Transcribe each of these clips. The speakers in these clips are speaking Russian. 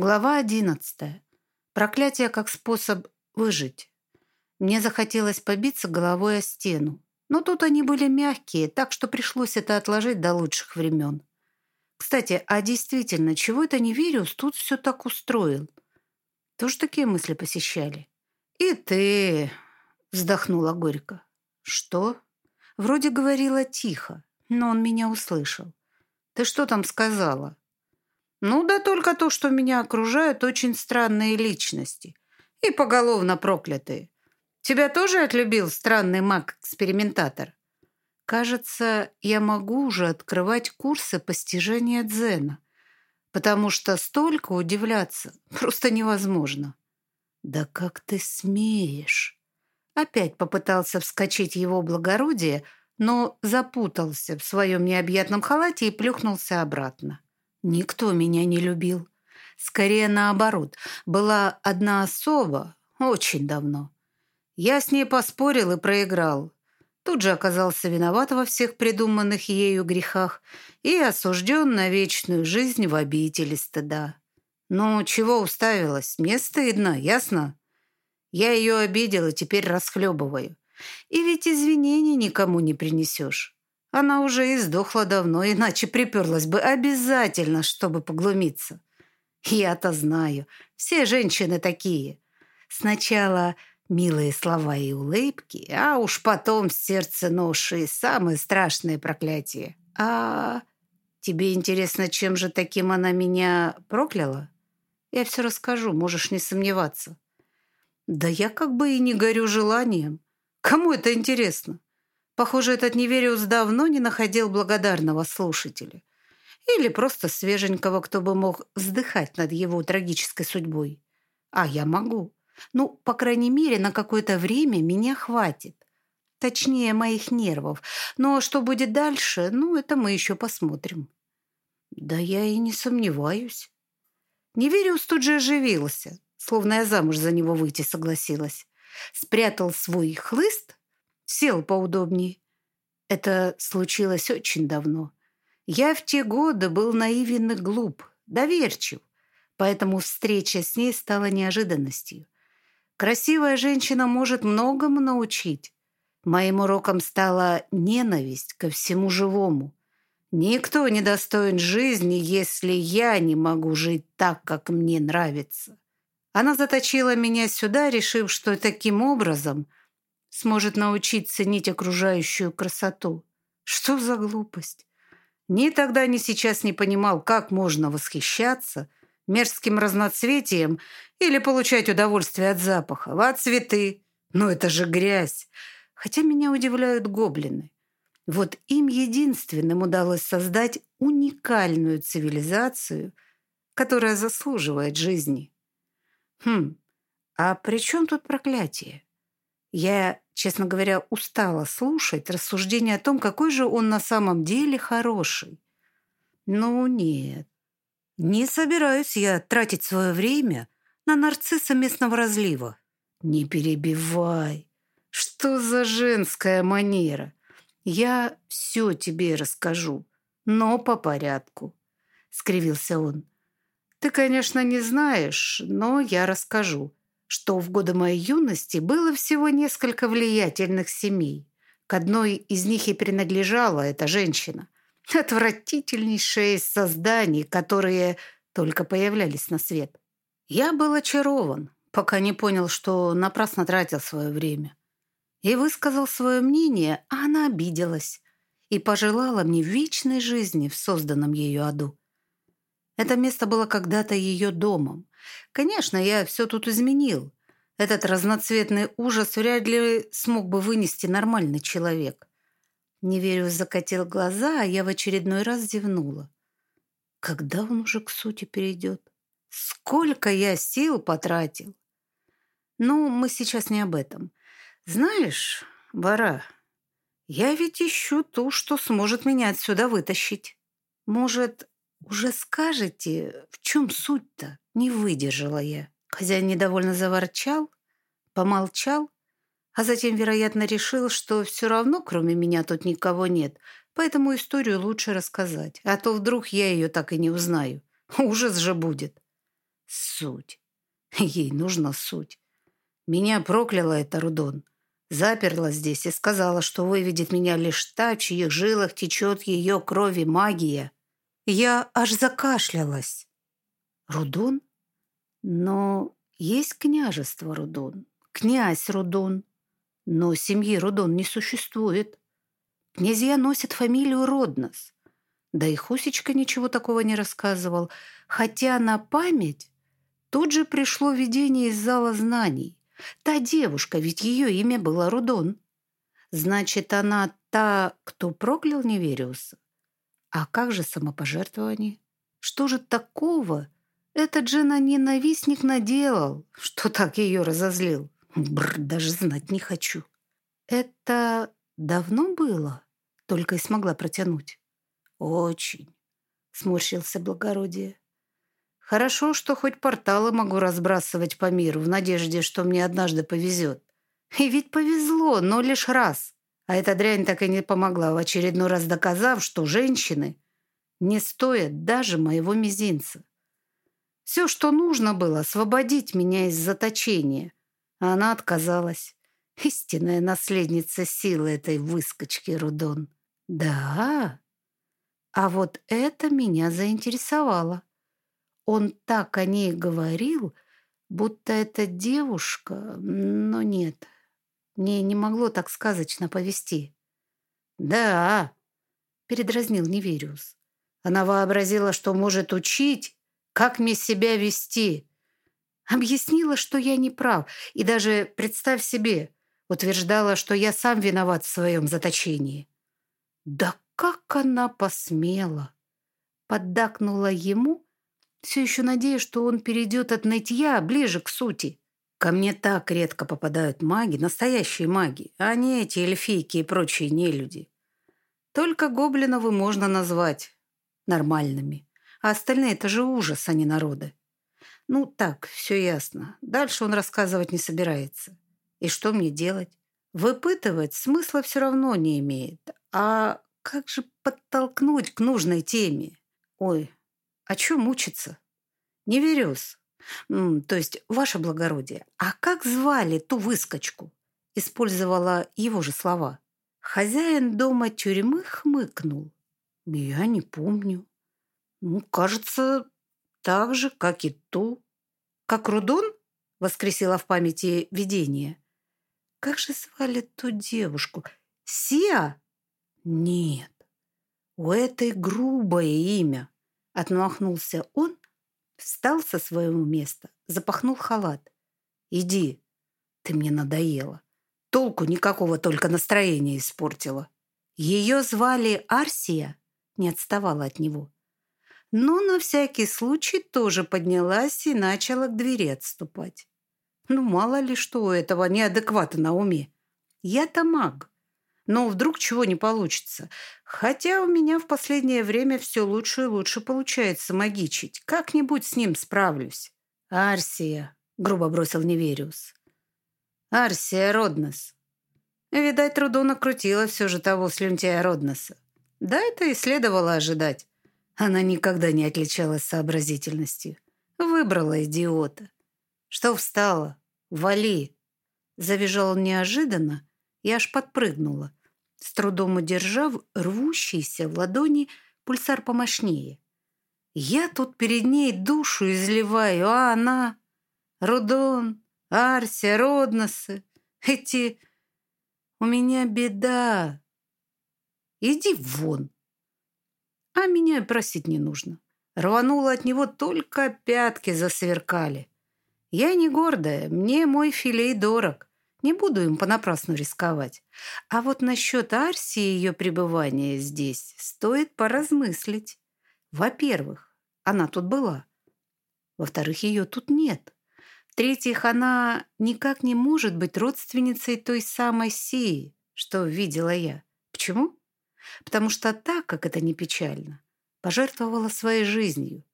Глава одиннадцатая. Проклятие как способ выжить. Мне захотелось побиться головой о стену. Но тут они были мягкие, так что пришлось это отложить до лучших времен. Кстати, а действительно, чего это Невериус тут все так устроил? Тоже такие мысли посещали. «И ты...» — вздохнула горько. «Что?» Вроде говорила тихо, но он меня услышал. «Ты что там сказала?» «Ну да только то, что меня окружают очень странные личности и поголовно проклятые. Тебя тоже отлюбил странный маг-экспериментатор?» «Кажется, я могу уже открывать курсы постижения дзена, потому что столько удивляться просто невозможно». «Да как ты смеешь?» Опять попытался вскочить его благородие, но запутался в своем необъятном халате и плюхнулся обратно. Никто меня не любил. Скорее наоборот, была одна особа очень давно. Я с ней поспорил и проиграл. Тут же оказался виноват во всех придуманных ею грехах и осужден на вечную жизнь в обители стыда. Ну, чего уставилась? Мне стыдно, ясно? Я ее обидела, теперь расхлебываю. И ведь извинений никому не принесешь. Она уже и сдохла давно, иначе приперлась бы обязательно, чтобы поглумиться. Я-то знаю, все женщины такие. Сначала милые слова и улыбки, а уж потом в сердце ноши и самое страшное проклятие. А тебе интересно, чем же таким она меня прокляла? Я все расскажу, можешь не сомневаться. Да я как бы и не горю желанием. Кому это интересно? Похоже, этот Невериус давно не находил благодарного слушателя. Или просто свеженького, кто бы мог вздыхать над его трагической судьбой. А я могу. Ну, по крайней мере, на какое-то время меня хватит. Точнее, моих нервов. Но что будет дальше, ну, это мы еще посмотрим. Да я и не сомневаюсь. Невериус тут же оживился словно я замуж за него выйти согласилась. Спрятал свой хлыст, сел поудобнее. Это случилось очень давно. Я в те годы был наивен и глуп, доверчив, поэтому встреча с ней стала неожиданностью. Красивая женщина может многому научить. Моим уроком стала ненависть ко всему живому. Никто не достоин жизни, если я не могу жить так, как мне нравится. Она заточила меня сюда, решив, что таким образом сможет научить ценить окружающую красоту. Что за глупость? Ни тогда, ни сейчас не понимал, как можно восхищаться мерзким разноцветием или получать удовольствие от запаха. А цветы? Ну это же грязь. Хотя меня удивляют гоблины. Вот им единственным удалось создать уникальную цивилизацию, которая заслуживает жизни. Хм, а при чем тут проклятие? Я, честно говоря, устала слушать рассуждения о том, какой же он на самом деле хороший. Ну нет, не собираюсь я тратить свое время на нарцисса местного разлива. Не перебивай. Что за женская манера? Я все тебе расскажу, но по порядку, — скривился он. Ты, конечно, не знаешь, но я расскажу, что в годы моей юности было всего несколько влиятельных семей. К одной из них и принадлежала эта женщина. Отвратительнейшее из созданий, которые только появлялись на свет. Я был очарован, пока не понял, что напрасно тратил свое время. И высказал свое мнение, а она обиделась и пожелала мне вечной жизни в созданном ее аду. Это место было когда-то ее домом. Конечно, я все тут изменил. Этот разноцветный ужас вряд ли смог бы вынести нормальный человек. Неверию закатил глаза, а я в очередной раз зевнула. Когда он уже к сути перейдет? Сколько я сил потратил? Ну, мы сейчас не об этом. Знаешь, Бара, я ведь ищу ту, что сможет меня отсюда вытащить. Может, «Уже скажете, в чем суть-то?» Не выдержала я. Хозяин недовольно заворчал, помолчал, а затем, вероятно, решил, что все равно кроме меня тут никого нет, поэтому историю лучше рассказать, а то вдруг я ее так и не узнаю. Ужас же будет. Суть. Ей нужна суть. Меня прокляла эта Рудон. Заперла здесь и сказала, что выведет меня лишь та, в чьих жилах течет ее крови магия. Я аж закашлялась. Рудон? Но есть княжество Рудон, князь Рудон. Но семьи Рудон не существует. Князья носят фамилию Роднос. Да и Хусечка ничего такого не рассказывал. Хотя на память тут же пришло видение из зала знаний. Та девушка, ведь ее имя было Рудон. Значит, она та, кто проклял Невериуса? А как же самопожертвование? Что же такого этот жена-ненавистник наделал, что так ее разозлил? Бррр, даже знать не хочу. Это давно было? Только и смогла протянуть. Очень, сморщился благородие. Хорошо, что хоть порталы могу разбрасывать по миру в надежде, что мне однажды повезет. И ведь повезло, но лишь раз. А эта дрянь так и не помогла, в очередной раз доказав, что женщины не стоят даже моего мизинца. Все, что нужно было, освободить меня из заточения. А она отказалась. Истинная наследница силы этой выскочки Рудон. Да, а вот это меня заинтересовало. Он так о ней говорил, будто эта девушка... Но нет, мне не могло так сказочно повести. «Да», — передразнил Невериус. «Она вообразила, что может учить, как мне себя вести. Объяснила, что я не прав, и даже, представь себе, утверждала, что я сам виноват в своем заточении». «Да как она посмела!» Поддакнула ему, все еще надеюсь, что он перейдет от нытья ближе к сути. Ко мне так редко попадают маги, настоящие маги, а не эти эльфийки и прочие нелюди. Только гоблиновы можно назвать нормальными, а остальные – это же ужас, а не народы. Ну так, все ясно. Дальше он рассказывать не собирается. И что мне делать? Выпытывать смысла все равно не имеет. А как же подтолкнуть к нужной теме? Ой, а чё мучиться? Не верюсь. То есть, ваше благородие, а как звали ту выскочку? Использовала его же слова. Хозяин дома тюрьмы хмыкнул. Я не помню. Ну, кажется, так же, как и ту. Как Рудон? Воскресила в памяти видение. Как же звали ту девушку? Сия? Нет. У этой грубое имя. Отмахнулся он, встал со своего места, запахнул халат. «Иди, ты мне надоела. Толку никакого, только настроение испортила». Ее звали Арсия, не отставала от него. Но на всякий случай тоже поднялась и начала к двери отступать. Ну, мало ли что у этого неадеквата на уме. Я-то маг. Но вдруг чего не получится. Хотя у меня в последнее время все лучше и лучше получается магичить. Как-нибудь с ним справлюсь. Арсия, грубо бросил Невериус. Арсия Роднос. Видать, труду накрутила все же того слюнтяя Родноса. Да, это и следовало ожидать. Она никогда не отличалась сообразительностью. Выбрала идиота. Что встала? Вали. Завизжал неожиданно и аж подпрыгнула с трудом удержав рвущийся в ладони пульсар помощнее. Я тут перед ней душу изливаю, а она... Рудон, Арсия, Родносы, эти... У меня беда. Иди вон. А меня просить не нужно. Рванула от него, только пятки засверкали. Я не гордая, мне мой филей дорог. Не буду им понапрасну рисковать. А вот насчет Арсии и ее пребывания здесь стоит поразмыслить. Во-первых, она тут была. Во-вторых, ее тут нет. В-третьих, она никак не может быть родственницей той самой Сии, что видела я. Почему? Потому что так, как это не печально, пожертвовала своей жизнью.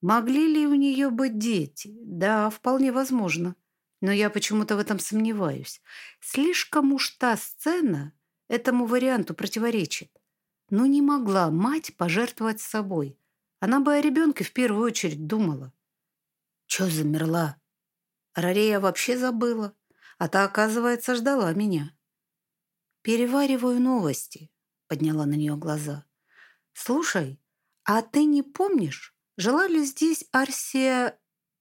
Могли ли у нее быть дети? Да, вполне возможно но я почему-то в этом сомневаюсь. Слишком уж та сцена этому варианту противоречит. Но не могла мать пожертвовать собой. Она бы о ребенке в первую очередь думала. Чё замерла? Рорея вообще забыла, а та, оказывается, ждала меня. «Перевариваю новости», — подняла на нее глаза. «Слушай, а ты не помнишь, жила ли здесь Арсия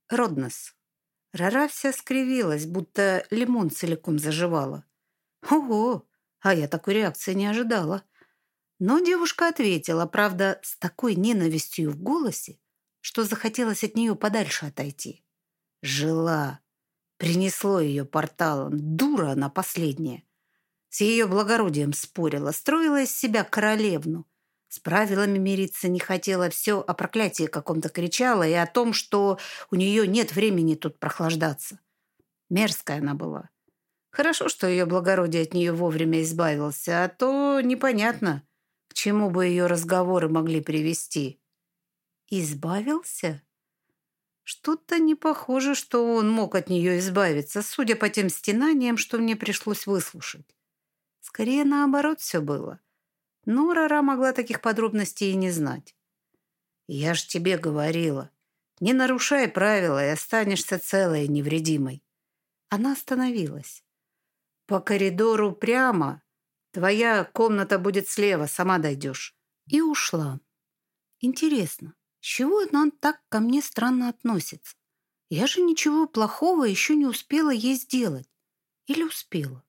Роднос?» Рара вся скривилась, будто лимон целиком заживала. «Ого! А я такой реакции не ожидала». Но девушка ответила, правда, с такой ненавистью в голосе, что захотелось от нее подальше отойти. Жила. Принесло ее порталом. Дура она последняя. С ее благородием спорила, строила из себя королевну. С правилами мириться не хотела, все о проклятии каком-то кричала и о том, что у нее нет времени тут прохлаждаться. Мерзкая она была. Хорошо, что ее благородие от нее вовремя избавился, а то непонятно, к чему бы ее разговоры могли привести. Избавился? Что-то не похоже, что он мог от нее избавиться, судя по тем стенаниям, что мне пришлось выслушать. Скорее, наоборот все было. Но Рара могла таких подробностей и не знать. «Я ж тебе говорила, не нарушай правила и останешься целой и невредимой». Она остановилась. «По коридору прямо, Твоя комната будет слева, сама дойдешь». И ушла. Интересно, с чего она так ко мне странно относится? Я же ничего плохого еще не успела ей сделать. Или успела?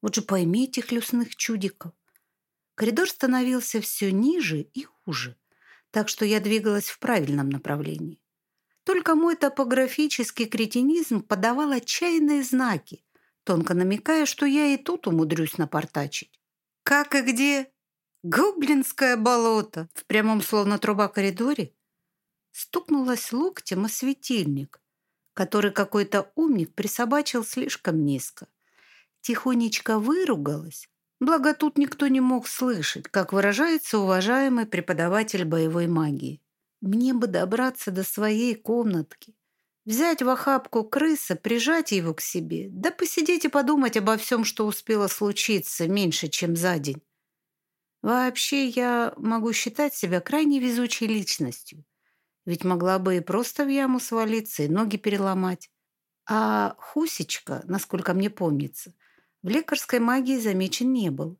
Вот же пойми этих люсных чудиков. Коридор становился все ниже и уже, так что я двигалась в правильном направлении. Только мой топографический кретинизм подавал отчаянные знаки, тонко намекая, что я и тут умудрюсь напортачить. Как и где? Гоблинское болото в прямом словно труба коридоре? Стукнулась локтем о светильник, который какой-то умник присобачил слишком низко. Тихонечко выругалась, благо тут никто не мог слышать, как выражается уважаемый преподаватель боевой магии. Мне бы добраться до своей комнатки, взять в охапку крыса, прижать его к себе, да посидеть и подумать обо всем, что успело случиться меньше, чем за день. Вообще, я могу считать себя крайне везучей личностью. Ведь могла бы и просто в яму свалиться, и ноги переломать. А Хусечка, насколько мне помнится, в лекарской магии замечен не был.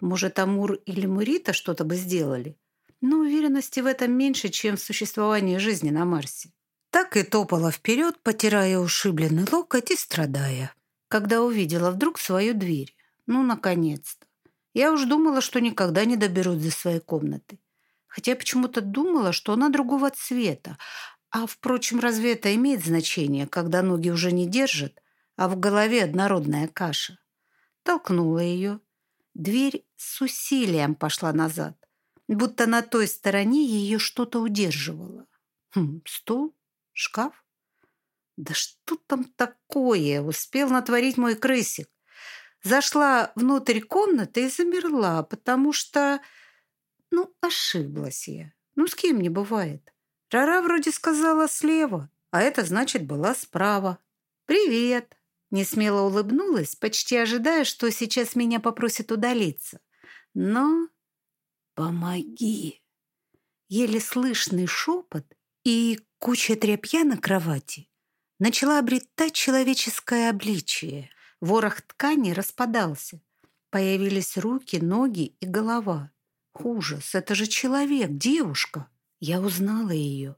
Может, Амур или Мурита что-то бы сделали. Но уверенности в этом меньше, чем в существовании жизни на Марсе. Так и топала вперед, потирая ушибленный локоть и страдая. Когда увидела вдруг свою дверь. Ну, наконец-то. Я уж думала, что никогда не доберусь до своей комнаты. Хотя почему-то думала, что она другого цвета. А, впрочем, разве это имеет значение, когда ноги уже не держат, а в голове однородная каша? Толкнула ее. Дверь с усилием пошла назад, будто на той стороне ее что-то удерживало. Хм, стул? Шкаф? Да что там такое? Успел натворить мой крысик. Зашла внутрь комнаты и замерла, потому что... Ну, ошиблась я. Ну, с кем не бывает. Рара вроде сказала слева, а это значит была справа. «Привет!» Несмело улыбнулась, почти ожидая, что сейчас меня попросят удалиться. Но... «Помоги!» Еле слышный шепот и Куча тряпья на кровати начала обретать человеческое обличие. Ворох ткани распадался. Появились руки, ноги и голова. Ужас, это же человек, девушка. Я узнала ее.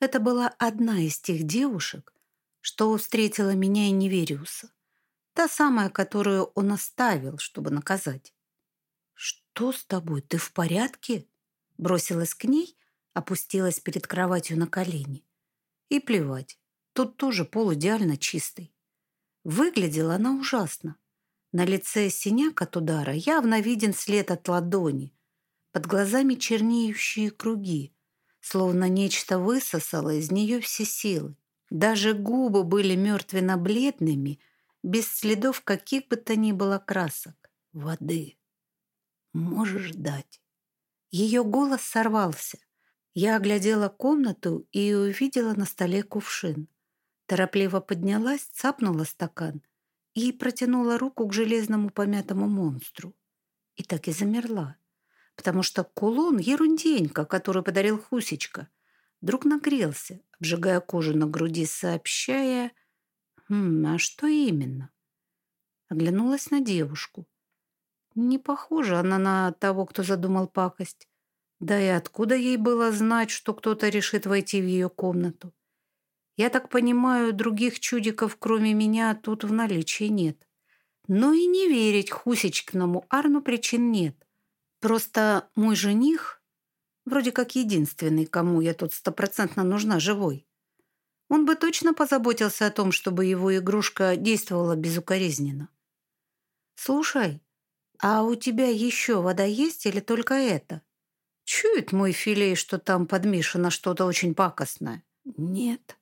Это была одна из тех девушек, что встретила меня и Невериуса. Та самая, которую он оставил, чтобы наказать. «Что с тобой? Ты в порядке?» Бросилась к ней, опустилась перед кроватью на колени. И плевать, тут тоже пол идеально чистый. Выглядела она ужасно. На лице синяк от удара явно виден след от ладони. Под глазами чернеющие круги, словно нечто высосало из нее все силы. Даже губы были мертвенно-бледными, без следов каких бы то ни было красок. Воды. Можешь дать. Ее голос сорвался. Я оглядела комнату и увидела на столе кувшин. Торопливо поднялась, цапнула стакан и протянула руку к железному помятому монстру. И так и замерла, потому что кулон — ерунденька, который подарил Хусечка. Вдруг нагрелся, обжигая кожу на груди, сообщая... Хм, а что именно? Оглянулась на девушку. Не похожа она на того, кто задумал пакость. Да и откуда ей было знать, что кто-то решит войти в ее комнату? Я так понимаю, других чудиков, кроме меня, тут в наличии нет. Но и не верить Хусечкиному Арну причин нет. Просто мой жених, вроде как единственный, кому я тут стопроцентно нужна живой, он бы точно позаботился о том, чтобы его игрушка действовала безукоризненно. «Слушай, а у тебя еще вода есть или только это?» Чует мой филей, что там подмешано что-то очень пакостное? Нет.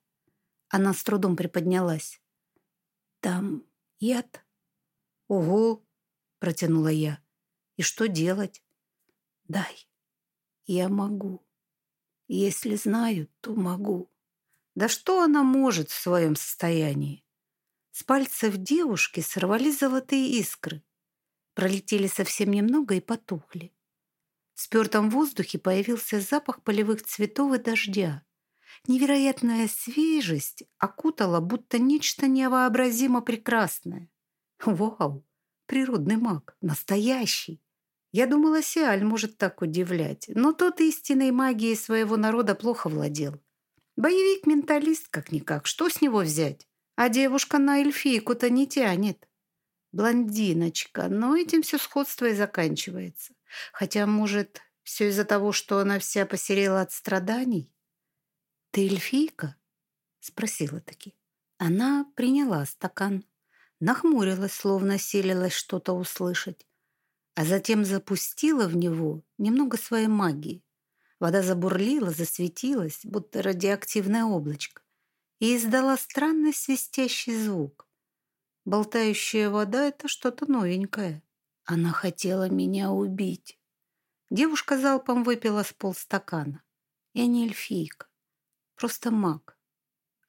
Она с трудом приподнялась. Там яд? Ого, протянула я. И что делать? Дай. Я могу. Если знаю, то могу. Да что она может в своем состоянии? С пальцев девушки сорвались золотые искры. Пролетели совсем немного и потухли. В спертом воздухе появился запах полевых цветов и дождя. Невероятная свежесть окутала, будто нечто невообразимо прекрасное. Вау! Природный маг. Настоящий. Я думала, Сиаль может так удивлять, но тот истинной магией своего народа плохо владел. Боевик-менталист, как-никак, что с него взять? А девушка на эльфийку-то не тянет. Блондиночка, но этим все сходство и заканчивается. Хотя, может, все из-за того, что она вся посерела от страданий? «Ты эльфийка?» — спросила таки. Она приняла стакан, нахмурилась, словно силилась что-то услышать, а затем запустила в него немного своей магии. Вода забурлила, засветилась, будто радиоактивное облачко, и издала странный свистящий звук. Болтающая вода — это что-то новенькое. Она хотела меня убить. Девушка залпом выпила с полстакана. Я не эльфийка, просто маг.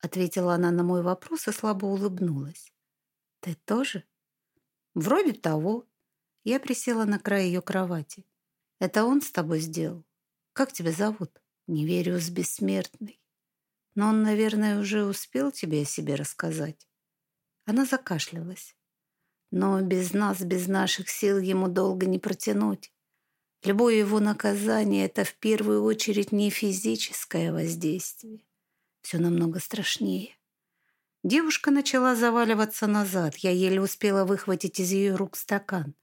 Ответила она на мой вопрос и слабо улыбнулась. Ты тоже? Вроде того. Я присела на край ее кровати. Это он с тобой сделал? Как тебя зовут? Не верю с бессмертной. Но он, наверное, уже успел тебе о себе рассказать. Она закашлялась. Но без нас, без наших сил ему долго не протянуть. Любое его наказание — это в первую очередь не физическое воздействие. Все намного страшнее. Девушка начала заваливаться назад. Я еле успела выхватить из ее рук стакан.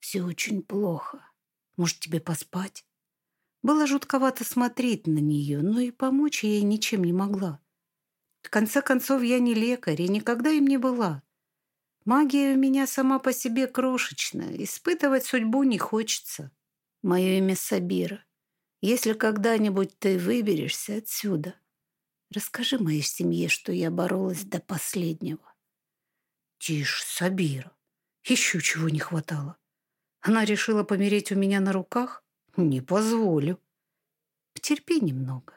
«Все очень плохо. Может, тебе поспать?» Было жутковато смотреть на нее, но и помочь ей ничем не могла. В конце концов, я не лекарь и никогда им не была. Магия у меня сама по себе крошечная. Испытывать судьбу не хочется. Мое имя Сабира. Если когда-нибудь ты выберешься отсюда, расскажи моей семье, что я боролась до последнего. Тише, Сабира. Еще чего не хватало. Она решила помереть у меня на руках? Не позволю. Потерпи немного.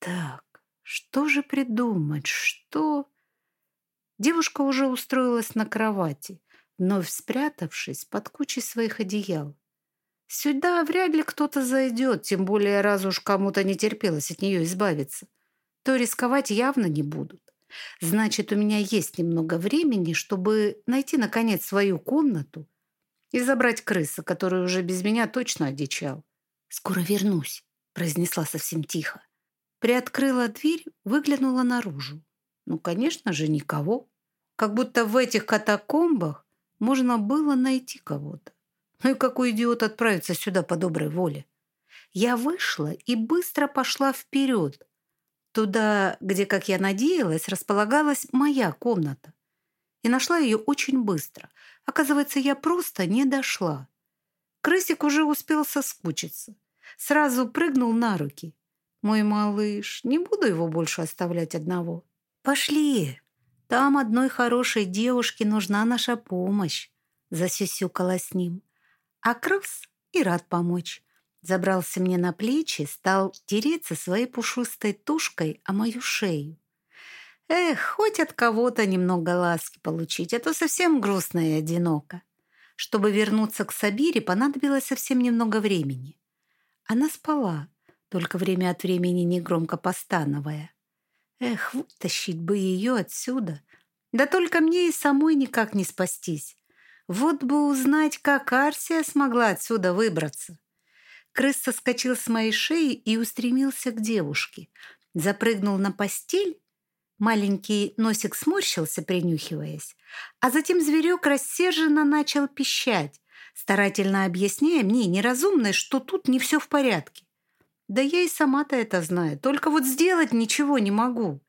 Так, что же придумать? Что... Девушка уже устроилась на кровати, вновь спрятавшись под кучей своих одеял. Сюда вряд ли кто-то зайдет, тем более раз уж кому-то не терпелось от нее избавиться. То рисковать явно не будут. Значит, у меня есть немного времени, чтобы найти, наконец, свою комнату и забрать крыса, который уже без меня точно одичал. «Скоро вернусь», — произнесла совсем тихо. Приоткрыла дверь, выглянула наружу. Ну, конечно же, никого. Как будто в этих катакомбах можно было найти кого-то. Ну и какой идиот отправится сюда по доброй воле? Я вышла и быстро пошла вперед. Туда, где, как я надеялась, располагалась моя комната. И нашла ее очень быстро. Оказывается, я просто не дошла. Крысик уже успел соскучиться. Сразу прыгнул на руки. Мой малыш, не буду его больше оставлять одного. «Пошли! Там одной хорошей девушке нужна наша помощь!» Засюсюкала с ним. А Крус и рад помочь. Забрался мне на плечи, стал тереться своей пушистой тушкой о мою шею. Эх, хоть от кого-то немного ласки получить, а то совсем грустно и одиноко. Чтобы вернуться к Сабире, понадобилось совсем немного времени. Она спала, только время от времени негромко постановая. Эх, вытащить бы ее отсюда. Да только мне и самой никак не спастись. Вот бы узнать, как Арсия смогла отсюда выбраться. Крыс соскочил с моей шеи и устремился к девушке. Запрыгнул на постель. Маленький носик сморщился, принюхиваясь. А затем зверек рассерженно начал пищать, старательно объясняя мне, неразумной, что тут не все в порядке. Да я и сама-то это знаю, только вот сделать ничего не могу.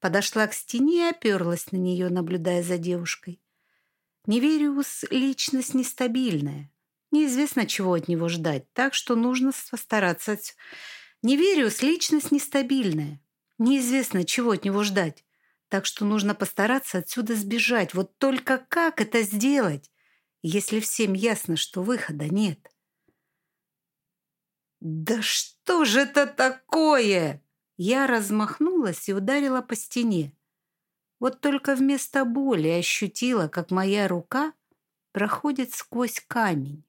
Подошла к стене и оперлась на нее, наблюдая за девушкой. Невериус — личность нестабильная. Неизвестно, чего от него ждать, так что нужно постараться. Невериус — личность нестабильная. Неизвестно, чего от него ждать, так что нужно постараться отсюда сбежать. Вот только как это сделать, если всем ясно, что выхода нет? «Да что же это такое?» Я размахнулась и ударила по стене. Вот только вместо боли ощутила, как моя рука проходит сквозь камень.